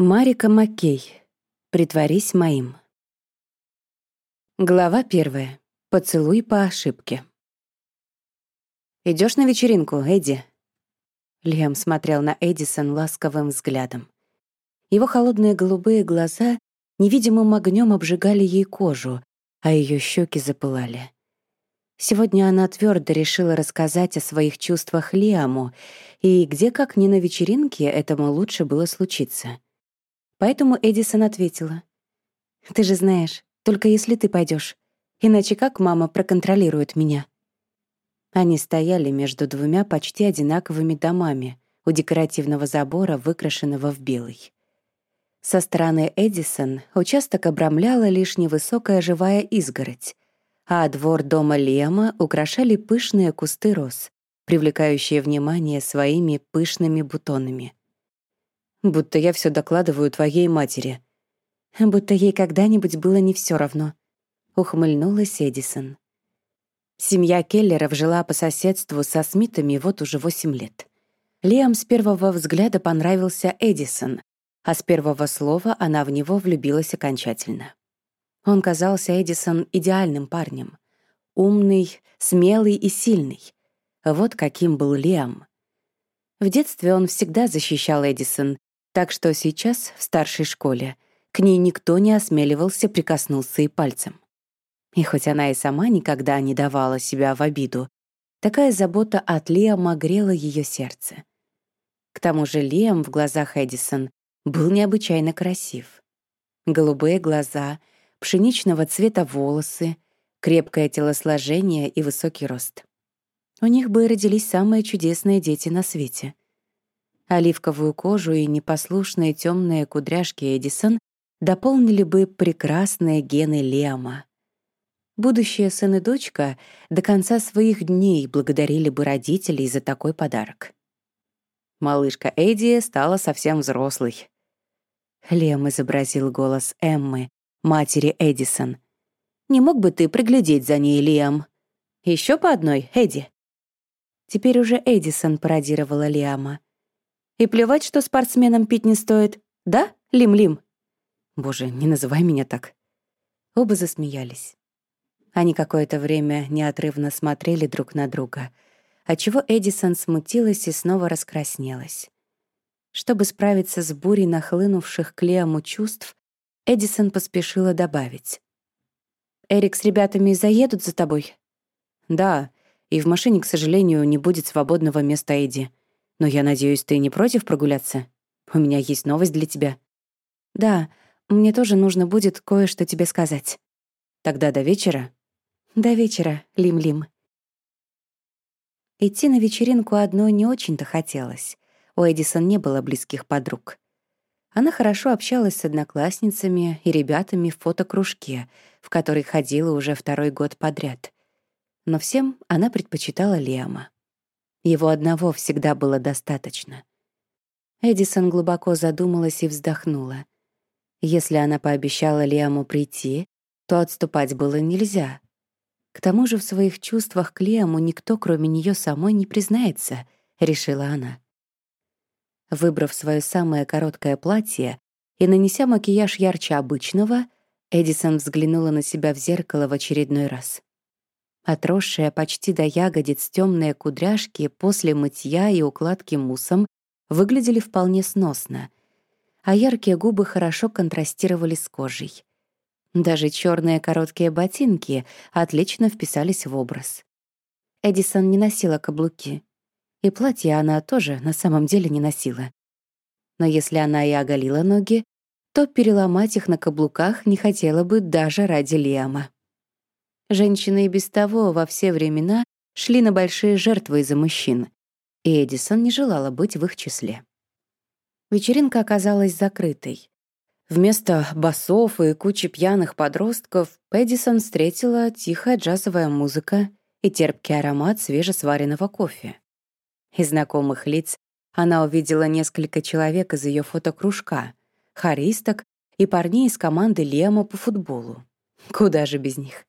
Марика Маккей. Притворись моим. Глава первая. Поцелуй по ошибке. Идешь на вечеринку, Эдди?» Лиам смотрел на Эдисон ласковым взглядом. Его холодные голубые глаза невидимым огнем обжигали ей кожу, а ее щеки запылали. Сегодня она твердо решила рассказать о своих чувствах Лиаму, и где как ни на вечеринке этому лучше было случиться — Поэтому Эдисон ответила. «Ты же знаешь, только если ты пойдешь, Иначе как мама проконтролирует меня?» Они стояли между двумя почти одинаковыми домами у декоративного забора, выкрашенного в белый. Со стороны Эдисон участок обрамляла лишь невысокая живая изгородь, а двор дома Лема украшали пышные кусты роз, привлекающие внимание своими пышными бутонами будто я все докладываю твоей матери. Будто ей когда-нибудь было не все равно. Ухмыльнулась Эдисон. Семья Келлеров жила по соседству со Смитами вот уже восемь лет. Лиам с первого взгляда понравился Эдисон, а с первого слова она в него влюбилась окончательно. Он казался Эдисон идеальным парнем. Умный, смелый и сильный. Вот каким был Лиам. В детстве он всегда защищал Эдисон так что сейчас, в старшей школе, к ней никто не осмеливался прикоснуться и пальцем. И хоть она и сама никогда не давала себя в обиду, такая забота от Лиама грела ее сердце. К тому же Лиам в глазах Эдисон был необычайно красив. Голубые глаза, пшеничного цвета волосы, крепкое телосложение и высокий рост. У них бы родились самые чудесные дети на свете. Оливковую кожу и непослушные темные кудряшки Эдисон дополнили бы прекрасные гены Лема. Будущие сын и дочка до конца своих дней благодарили бы родителей за такой подарок. Малышка Эдди стала совсем взрослой. Лем изобразил голос Эммы, матери Эдисон. «Не мог бы ты приглядеть за ней, Лиам? Еще по одной, Эдди?» Теперь уже Эдисон пародировала Лиама. И плевать, что спортсменам пить не стоит. Да, Лим-Лим?» «Боже, не называй меня так». Оба засмеялись. Они какое-то время неотрывно смотрели друг на друга, отчего Эдисон смутилась и снова раскраснелась. Чтобы справиться с бурей нахлынувших к Лиаму чувств, Эдисон поспешила добавить. «Эрик с ребятами заедут за тобой?» «Да, и в машине, к сожалению, не будет свободного места Эдди. Но я надеюсь, ты не против прогуляться? У меня есть новость для тебя». «Да, мне тоже нужно будет кое-что тебе сказать». «Тогда до вечера?» «До вечера, Лим-Лим». Идти на вечеринку одной не очень-то хотелось. У Эдисон не было близких подруг. Она хорошо общалась с одноклассницами и ребятами в фотокружке, в который ходила уже второй год подряд. Но всем она предпочитала Лиама. Его одного всегда было достаточно. Эдисон глубоко задумалась и вздохнула. Если она пообещала Лиаму прийти, то отступать было нельзя. К тому же в своих чувствах к Лиаму никто, кроме нее самой, не признается, решила она. Выбрав свое самое короткое платье и нанеся макияж ярче обычного, Эдисон взглянула на себя в зеркало в очередной раз. Отросшие почти до ягодиц темные кудряшки после мытья и укладки муссом выглядели вполне сносно, а яркие губы хорошо контрастировали с кожей. Даже черные короткие ботинки отлично вписались в образ. Эдисон не носила каблуки, и платье она тоже на самом деле не носила. Но если она и оголила ноги, то переломать их на каблуках не хотела бы даже ради Лиама. Женщины и без того во все времена шли на большие жертвы из-за мужчин, и Эдисон не желала быть в их числе. Вечеринка оказалась закрытой. Вместо басов и кучи пьяных подростков Эдисон встретила тихая джазовая музыка и терпкий аромат свежесваренного кофе. Из знакомых лиц она увидела несколько человек из ее фотокружка, харисток и парней из команды Лема по футболу. Куда же без них?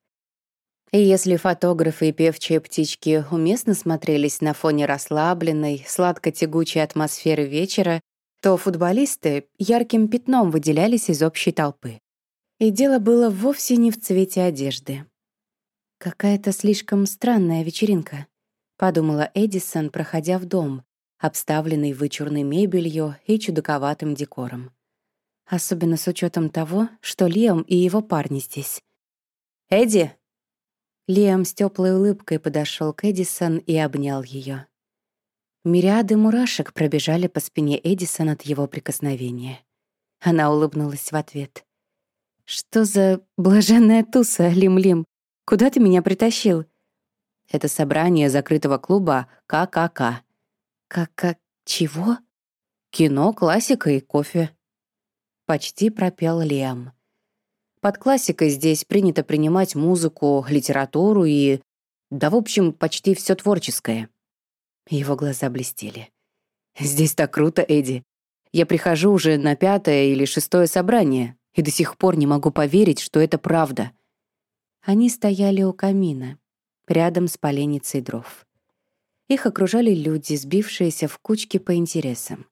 Если фотографы и певчие птички уместно смотрелись на фоне расслабленной, сладко-тягучей атмосферы вечера, то футболисты ярким пятном выделялись из общей толпы. И дело было вовсе не в цвете одежды. «Какая-то слишком странная вечеринка», — подумала Эдисон, проходя в дом, обставленный вычурной мебелью и чудаковатым декором. Особенно с учетом того, что Лиам и его парни здесь. «Эдди!» Лиам с теплой улыбкой подошел к Эдисон и обнял ее. Мириады мурашек пробежали по спине Эдисон от его прикосновения. Она улыбнулась в ответ. «Что за блаженная туса, Лим-Лим? Куда ты меня притащил?» «Это собрание закрытого клуба ККК». «КК... чего?» «Кино, классика и кофе». Почти пропел Лиам. Под классикой здесь принято принимать музыку, литературу и... Да, в общем, почти все творческое. Его глаза блестели. «Здесь так круто, Эдди. Я прихожу уже на пятое или шестое собрание, и до сих пор не могу поверить, что это правда». Они стояли у камина, рядом с поленницей дров. Их окружали люди, сбившиеся в кучки по интересам.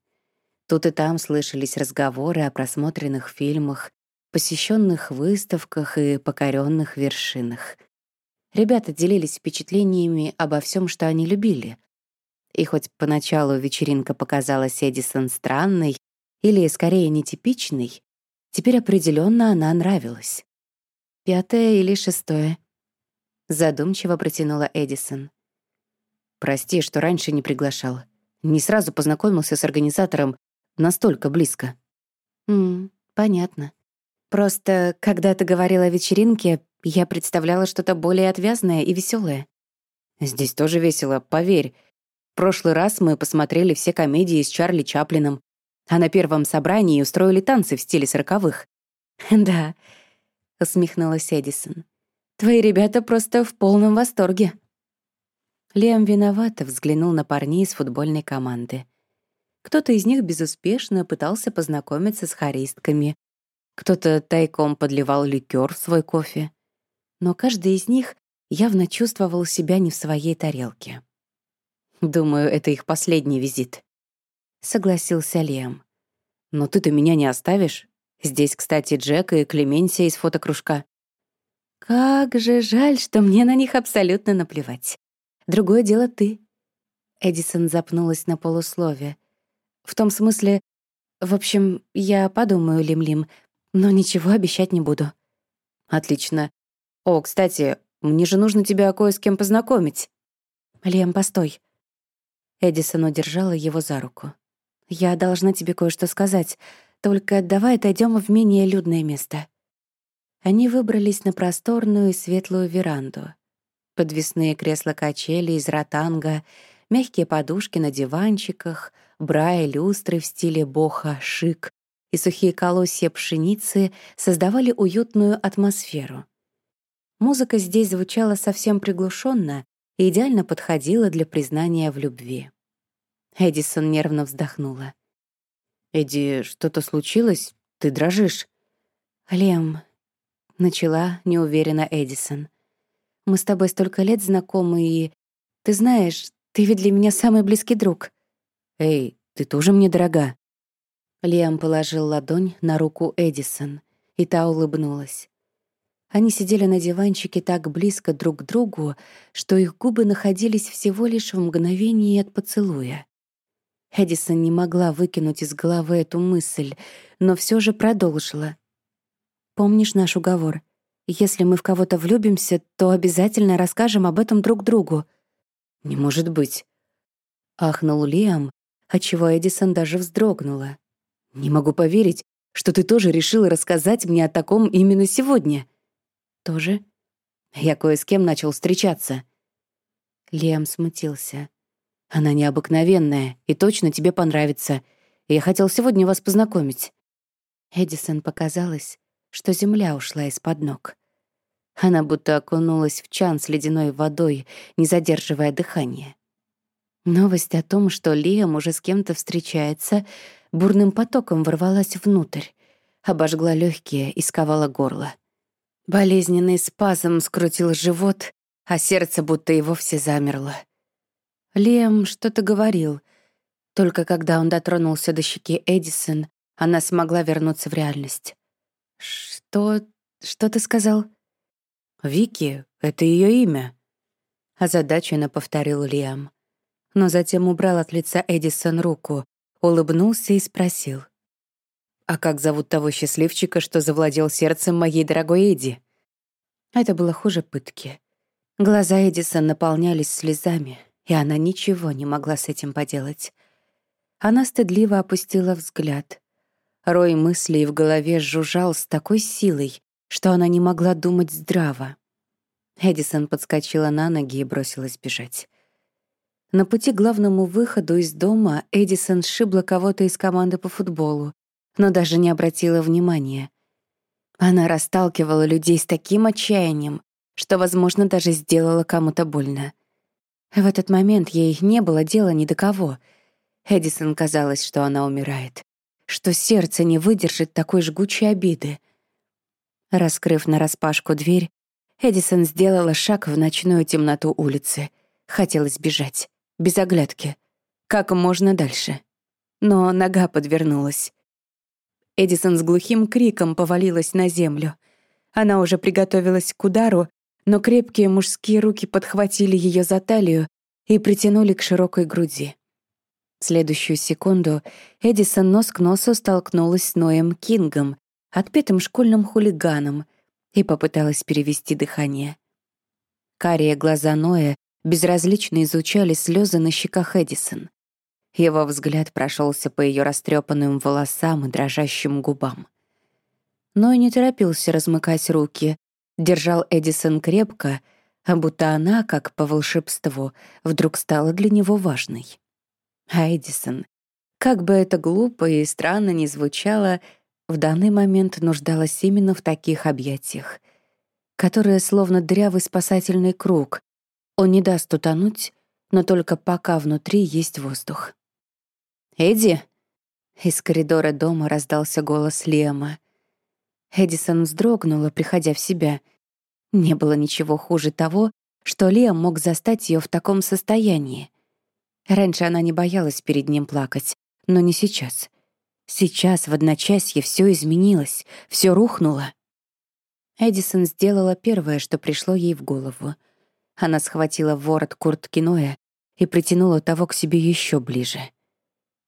Тут и там слышались разговоры о просмотренных фильмах, посещенных выставках и покоренных вершинах. Ребята делились впечатлениями обо всем, что они любили, и хоть поначалу вечеринка показалась Эдисон странной или, скорее, нетипичной, теперь определенно она нравилась. «Пятое или шестое?» Задумчиво протянула Эдисон. «Прости, что раньше не приглашал. Не сразу познакомился с организатором настолько близко». «М, понятно. Просто, когда ты говорила о вечеринке, я представляла что-то более отвязное и веселое. Здесь тоже весело, поверь прошлый раз мы посмотрели все комедии с Чарли Чаплином, а на первом собрании устроили танцы в стиле сороковых. «Да», — усмехнулась Эдисон. «Твои ребята просто в полном восторге». Лем виновато взглянул на парней из футбольной команды. Кто-то из них безуспешно пытался познакомиться с хористками, кто-то тайком подливал ликер в свой кофе. Но каждый из них явно чувствовал себя не в своей тарелке. Думаю, это их последний визит. Согласился Лем. Но ты-то меня не оставишь. Здесь, кстати, Джек и Клеменсия из фотокружка. Как же жаль, что мне на них абсолютно наплевать. Другое дело ты. Эдисон запнулась на полуслове. В том смысле... В общем, я подумаю, Лим-Лим, но ничего обещать не буду. Отлично. О, кстати, мне же нужно тебя кое с кем познакомить. Лем, постой. Эдисон удержала его за руку. «Я должна тебе кое-что сказать, только давай отойдем в менее людное место». Они выбрались на просторную и светлую веранду. Подвесные кресла-качели из ротанга, мягкие подушки на диванчиках, бра и люстры в стиле боха шик и сухие колосья пшеницы создавали уютную атмосферу. Музыка здесь звучала совсем приглушенно, и идеально подходила для признания в любви. Эдисон нервно вздохнула. «Эдди, что-то случилось? Ты дрожишь?» «Лем», — начала неуверенно Эдисон. «Мы с тобой столько лет знакомы, и... Ты знаешь, ты ведь для меня самый близкий друг». «Эй, ты тоже мне дорога». Лиам положил ладонь на руку Эдисон, и та улыбнулась. Они сидели на диванчике так близко друг к другу, что их губы находились всего лишь в мгновении от поцелуя. Эдисон не могла выкинуть из головы эту мысль, но все же продолжила. «Помнишь наш уговор? Если мы в кого-то влюбимся, то обязательно расскажем об этом друг другу». «Не может быть», — ахнул Лиам, отчего Эдисон даже вздрогнула. «Не могу поверить, что ты тоже решила рассказать мне о таком именно сегодня». «Тоже?» «Я кое с кем начал встречаться». Лиам смутился. «Она необыкновенная и точно тебе понравится. Я хотел сегодня вас познакомить». Эдисон показалось, что земля ушла из-под ног. Она будто окунулась в чан с ледяной водой, не задерживая дыхание. Новость о том, что Лиам уже с кем-то встречается, бурным потоком ворвалась внутрь, обожгла легкие и сковала горло. Болезненный спазм скрутил живот, а сердце будто и вовсе замерло. Лем что-то говорил. Только когда он дотронулся до щеки Эдисон, она смогла вернуться в реальность. «Что... что ты сказал?» «Вики — это ее имя», — озадаченно повторил Лиам. Но затем убрал от лица Эдисон руку, улыбнулся и спросил. «А как зовут того счастливчика, что завладел сердцем моей дорогой Эди?» Это было хуже пытки. Глаза Эдисон наполнялись слезами, и она ничего не могла с этим поделать. Она стыдливо опустила взгляд. Рой мыслей в голове жужжал с такой силой, что она не могла думать здраво. Эдисон подскочила на ноги и бросилась бежать. На пути к главному выходу из дома Эдисон сшибла кого-то из команды по футболу, но даже не обратила внимания. Она расталкивала людей с таким отчаянием, что, возможно, даже сделала кому-то больно. В этот момент ей не было дела ни до кого — Эдисон казалось, что она умирает, что сердце не выдержит такой жгучей обиды. Раскрыв нараспашку дверь, Эдисон сделала шаг в ночную темноту улицы. Хотелось бежать, без оглядки, как можно дальше. Но нога подвернулась. Эдисон с глухим криком повалилась на землю. Она уже приготовилась к удару, но крепкие мужские руки подхватили ее за талию и притянули к широкой груди. В следующую секунду Эдисон нос к носу столкнулась с Ноем Кингом, отпетым школьным хулиганом, и попыталась перевести дыхание. Карие глаза Ноя безразлично изучали слезы на щеках Эдисон. Его взгляд прошелся по ее растрепанным волосам и дрожащим губам. Ной не торопился размыкать руки, держал Эдисон крепко, а будто она, как по волшебству, вдруг стала для него важной. А Эдисон, как бы это глупо и странно ни звучало, в данный момент нуждалась именно в таких объятиях, которые словно дрявый спасательный круг. Он не даст утонуть, но только пока внутри есть воздух. «Эдди!» Из коридора дома раздался голос Лема. Эдисон вздрогнула, приходя в себя. Не было ничего хуже того, что Лем мог застать ее в таком состоянии. Раньше она не боялась перед ним плакать, но не сейчас. Сейчас, в одночасье, все изменилось, все рухнуло. Эдисон сделала первое, что пришло ей в голову. Она схватила ворот куртки Ноя и притянула того к себе еще ближе.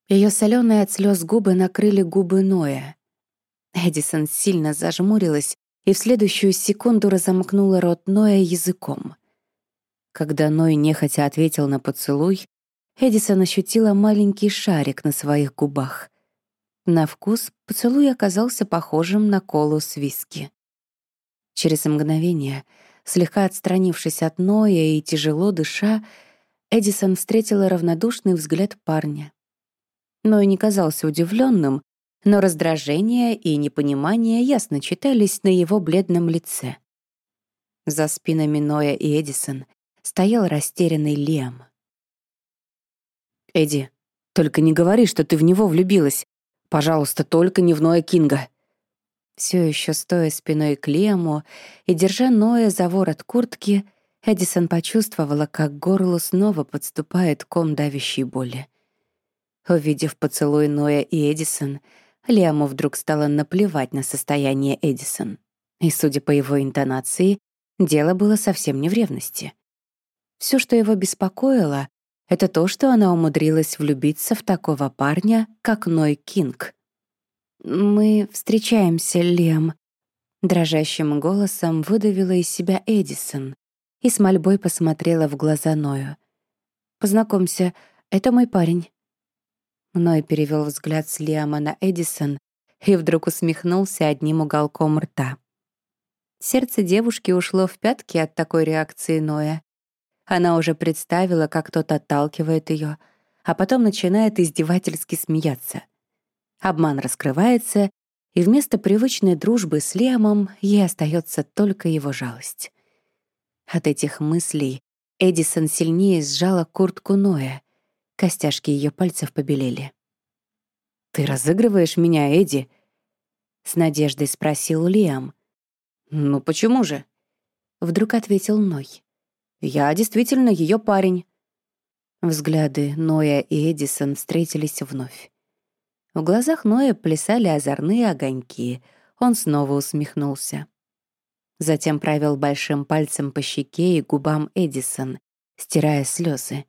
Ее соленые от слез губы накрыли губы Ноя. Эдисон сильно зажмурилась и в следующую секунду разомкнула рот Ноя языком. Когда Ной нехотя ответил на поцелуй, Эдисон ощутила маленький шарик на своих губах. На вкус поцелуй оказался похожим на колу с виски. Через мгновение, слегка отстранившись от Ноя и тяжело дыша, Эдисон встретила равнодушный взгляд парня. Ной не казался удивленным, но раздражение и непонимание ясно читались на его бледном лице. За спинами Ноя и Эдисон стоял растерянный Лем. «Эдди, только не говори, что ты в него влюбилась. Пожалуйста, только не в Ноя Кинга». Все еще стоя спиной к Лему и держа Ноя за ворот куртки, Эдисон почувствовала, как к горлу снова подступает ком давящей боли. Увидев поцелуй Ноя и Эдисон, Лему вдруг стало наплевать на состояние Эдисон. И, судя по его интонации, дело было совсем не в ревности. Все, что его беспокоило, это то, что она умудрилась влюбиться в такого парня, как Ной Кинг. «Мы встречаемся, Лем», — дрожащим голосом выдавила из себя Эдисон и с мольбой посмотрела в глаза Ною. «Познакомься, это мой парень». Ной перевел взгляд с Лиама на Эдисон и вдруг усмехнулся одним уголком рта. Сердце девушки ушло в пятки от такой реакции Ноя. Она уже представила, как тот отталкивает ее, а потом начинает издевательски смеяться. Обман раскрывается, и вместо привычной дружбы с Лиамом ей остается только его жалость. От этих мыслей Эдисон сильнее сжала куртку Ноя. Костяшки ее пальцев побелели. «Ты разыгрываешь меня, Эдди?» — с надеждой спросил Лиам. «Ну почему же?» — вдруг ответил Ной. Я действительно ее парень». Взгляды Ноя и Эдисон встретились вновь. В глазах Ноя плясали озорные огоньки. Он снова усмехнулся. Затем провел большим пальцем по щеке и губам Эдисон, стирая слезы.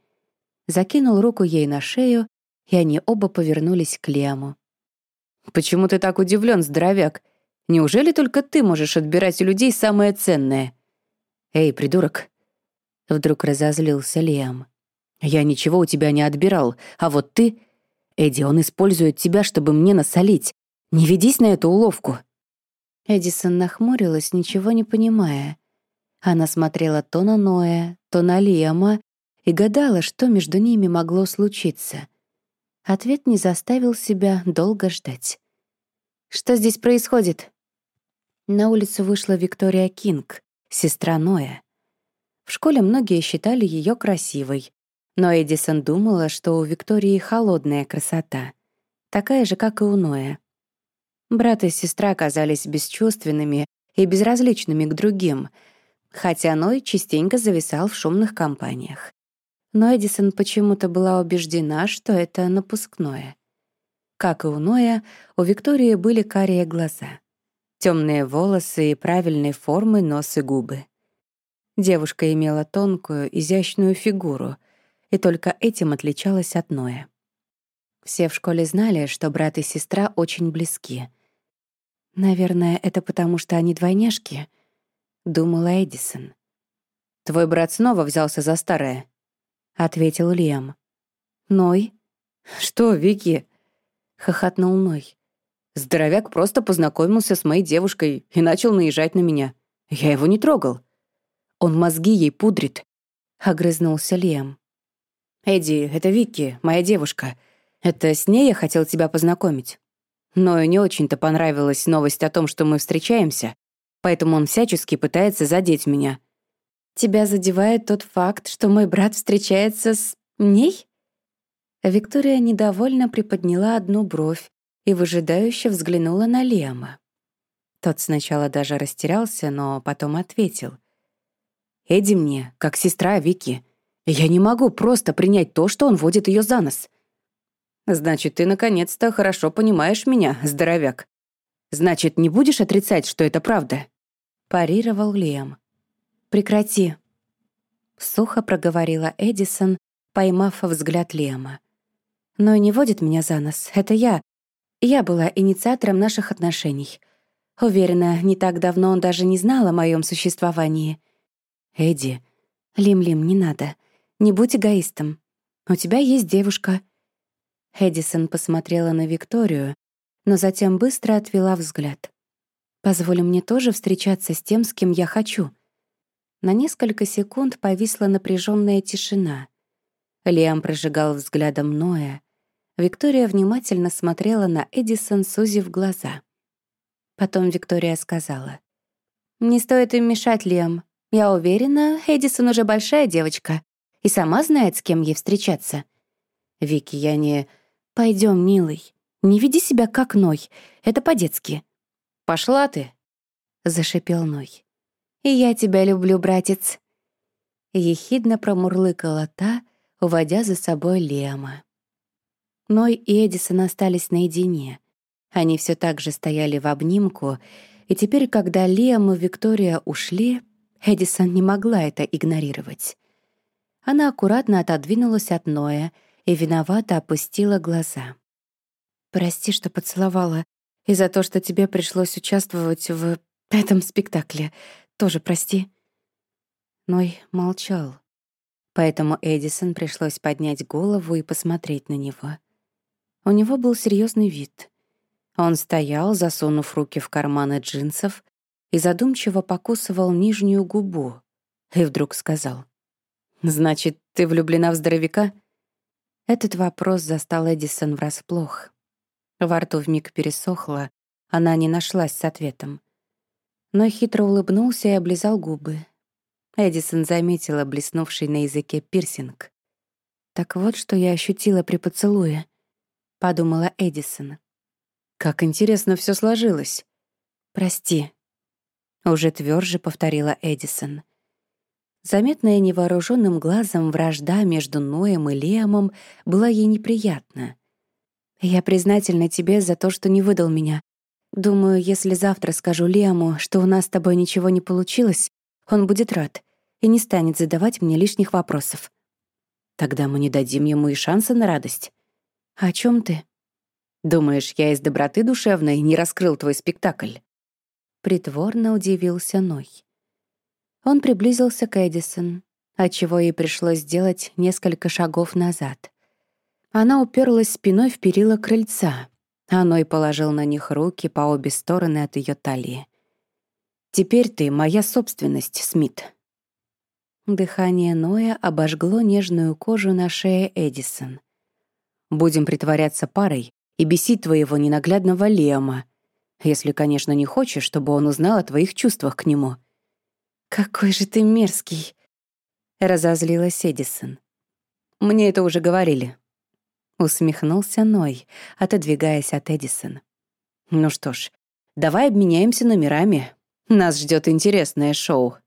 Закинул руку ей на шею, и они оба повернулись к Лему. «Почему ты так удивлен, здоровяк? Неужели только ты можешь отбирать у людей самое ценное?» «Эй, придурок!» Вдруг разозлился Лиам. Я ничего у тебя не отбирал, а вот ты... Эдди, он использует тебя, чтобы мне насолить. Не ведись на эту уловку». Эдисон нахмурилась, ничего не понимая. Она смотрела то на Ноя, то на Лиама и гадала, что между ними могло случиться. Ответ не заставил себя долго ждать. «Что здесь происходит?» На улицу вышла Виктория Кинг, сестра Ноя. В школе многие считали ее красивой, но Эдисон думала, что у Виктории холодная красота, такая же, как и у Ноя. Брат и сестра оказались бесчувственными и безразличными к другим, хотя Ной частенько зависал в шумных компаниях. Но Эдисон почему-то была убеждена, что это напускное. Как и у Ноя, у Виктории были карие глаза, темные волосы и правильной формы нос и губы. Девушка имела тонкую, изящную фигуру — и только этим отличалась от Ноя. Все в школе знали, что брат и сестра очень близки. «Наверное, это потому, что они двойняшки», — думала Эдисон. «Твой брат снова взялся за старое», — ответил Лиам. «Ной?» «Что, Вики?» — хохотнул Ной. Здоровяк просто познакомился с моей девушкой и начал наезжать на меня. Я его не трогал. Он мозги ей пудрит, — огрызнулся Лиам. «Эдди, это Вики, моя девушка. Это с ней я хотел тебя познакомить». Но не очень-то понравилась новость о том, что мы встречаемся, поэтому он всячески пытается задеть меня. «Тебя задевает тот факт, что мой брат встречается с... ней?» Виктория недовольно приподняла одну бровь и выжидающе взглянула на Лема. Тот сначала даже растерялся, но потом ответил. «Эдди мне, как сестра Вики. Я не могу просто принять то, что он водит ее за нос. Значит, ты наконец-то хорошо понимаешь меня, здоровяк. Значит, не будешь отрицать, что это правда? Парировал Лиам. Прекрати. Сухо проговорила Эдисон, поймав взгляд Лиама. Но не водит меня за нос. Это я. Я была инициатором наших отношений. Уверена, не так давно он даже не знал о моем существовании. Эдди. Лим-Лим, не надо. Не будь эгоистом. У тебя есть девушка». Эдисон посмотрела на Викторию, но затем быстро отвела взгляд. «Позволь мне тоже встречаться с тем, с кем я хочу». На несколько секунд повисла напряженная тишина. Лиам прожигал взглядом Ноя. Виктория внимательно смотрела на Эдисон, сузив глаза. Потом Виктория сказала. «Не стоит им мешать, Лиам. Я уверена, Эдисон уже большая девочка и сама знает, с кем ей встречаться. Вики, я не... Пойдем, милый. Не веди себя как Ной. Это по-детски. Пошла ты, — зашипел Ной. И я тебя люблю, братец. Ехидно промурлыкала та, уводя за собой Лема. Ной и Эдисон остались наедине. Они все так же стояли в обнимку, и теперь, когда Лиам и Виктория ушли, Эдисон не могла это игнорировать. Она аккуратно отодвинулась от Ноя и виновато опустила глаза. «Прости, что поцеловала, и за то, что тебе пришлось участвовать в этом спектакле. Тоже прости». Ной молчал. Поэтому Эдисон пришлось поднять голову и посмотреть на него. У него был серьезный вид. Он стоял, засунув руки в карманы джинсов, и задумчиво покусывал нижнюю губу, и вдруг сказал. «Значит, ты влюблена в здоровяка?» Этот вопрос застал Эдисон врасплох. Во рту вмиг пересохло, она не нашлась с ответом. Но хитро улыбнулся и облизал губы. Эдисон заметила блеснувший на языке пирсинг. «Так вот, что я ощутила при поцелуе», — подумала Эдисон. «Как интересно все сложилось». «Прости», — уже тверже повторила Эдисон. Заметная невооруженным глазом вражда между Ноем и Лиамом была ей неприятна. «Я признательна тебе за то, что не выдал меня. Думаю, если завтра скажу Лиаму, что у нас с тобой ничего не получилось, он будет рад и не станет задавать мне лишних вопросов. Тогда мы не дадим ему и шанса на радость. О чем ты? Думаешь, я из доброты душевной не раскрыл твой спектакль? Притворно удивился Ной. Он приблизился к Эдисон, отчего ей пришлось сделать несколько шагов назад. Она уперлась спиной в перила крыльца, а Ной положил на них руки по обе стороны от ее талии. «Теперь ты моя собственность, Смит». Дыхание Ноя обожгло нежную кожу на шее Эдисон. «Будем притворяться парой и бесить твоего ненаглядного Лема, если, конечно, не хочешь, чтобы он узнал о твоих чувствах к нему». «Какой же ты мерзкий!» — разозлилась Эдисон. «Мне это уже говорили». Усмехнулся Ной, отодвигаясь от Эдисон. «Ну что ж, давай обменяемся номерами. Нас ждет интересное шоу».